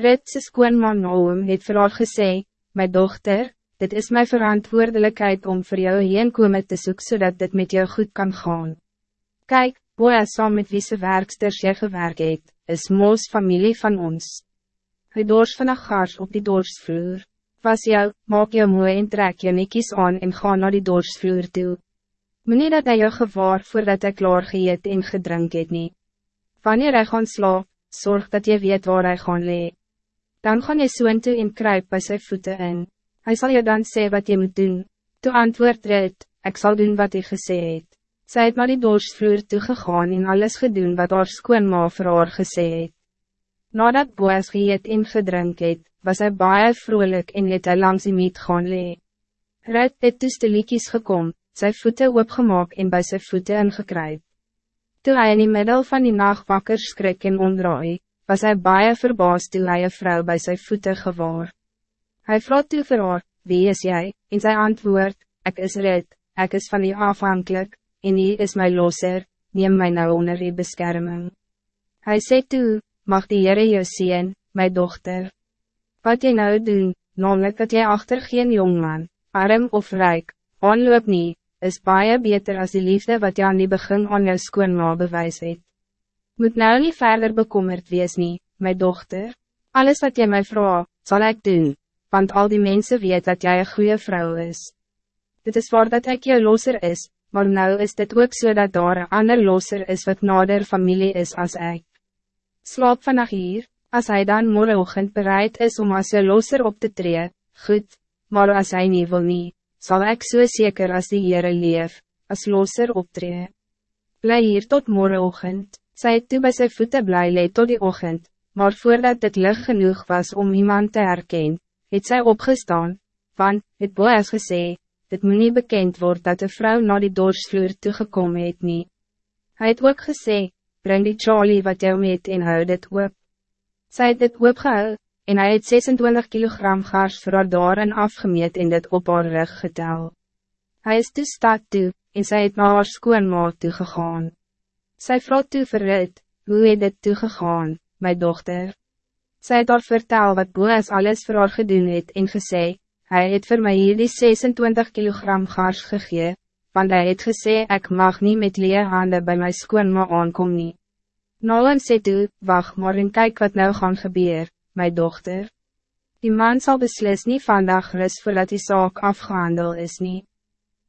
Ritse skoonman Naum het vir haar gesê, My dochter, dit is mijn verantwoordelijkheid om voor jou heenkomen te zoeken zodat dit met jou goed kan gaan. Kijk, Boas saam met wie se werksters jy gewerk het, is Moos familie van ons. Hy dors van gars op die dorsvloer. Was jou, maak jou mooi en trek jou nekies aan en ga naar die dorsvloer toe. Meneer dat hy jou gewaar voordat hy klaar geëet en gedrink het nie. Wanneer hy gaan slaap, zorg dat je weet waar hij gaan lee. Dan gaan jy soen toe en kruip by sy voete in. Hij zal je dan zeggen wat je moet doen. Toe antwoord Rit, ik zal doen wat hij gesê het. Sy het naar die dorsvloer toegegaan en alles gedoen wat haar skoonma vir haar gesê het. Nadat Boas geëet en gedrink het, was hy baie vrolijk en het hy langs die miet gaan lee. Ruit het toe stiliekies gekom, sy voete oopgemaak en by sy voete ingekryp. Toe hy in die middel van die nacht wakker skrik en omdraai, was hij baie verbaasd toe hy een vrou by sy voete gewaar. Hy vraag toe vir haar, wie is jij? En sy antwoord, ik is Rit, ik is van die afhankelijk, en hy is my loser, neem my nou onder die beskerming. Hij sê toe, mag die Heere jou zien, my dochter. Wat jy nou doen, namelijk dat jy achter geen jongman, arm of rijk, aanloop nie, is baie beter als die liefde wat jy aan die begin aan jou skoonma bewys het. Moet nou niet verder bekommerd wees nie, my dochter. Alles wat jy my vraag, zal ik doen, want al die mensen weet dat jij een goede vrouw is. Dit is waar dat ik jou loser is, maar nou is dit ook so dat daar een ander loser is wat nader familie is als ik. Slaap vannacht hier, als hij dan morgenochtend bereid is om als je loser op te treden, goed, maar als hij niet wil niet, zal ik zo so zeker als die Heere leef, als loser optreden. Blij hier tot morgenochtend, zij het toe bij zijn voeten blij leed tot die ochtend, maar voordat het lucht genoeg was om iemand te herkennen, het zij opgestaan, want, het Boas gesê, dit moet niet bekend worden dat de vrouw naar die dorsvloer toegekomen het nie. Hy het ook gesê, breng die Charlie wat jou met en hou dit op. Sy het dit opgehou, en hij het 26 kilogram gars vir haar daar en afgemeet en dit op haar rug getel. Hij is toe stad toe, en sy het na haar skoonmaat toegegaan. Sy vrou toe verrit, hoe het dit toegegaan, my dochter? Sy het haar vertel wat Boas alles vir haar gedoen het en gesê, Hij het voor mij hier die 26 kilogram gars gegee, want hij het gesê ik mag niet met leer handen bij mijn skoonma aankom nie. Nolan sê toe, wacht maar en kijk wat nou gaan gebeur, mijn dochter. Die man zal beslis niet vandaag rust voordat die zaak afgehandeld is niet.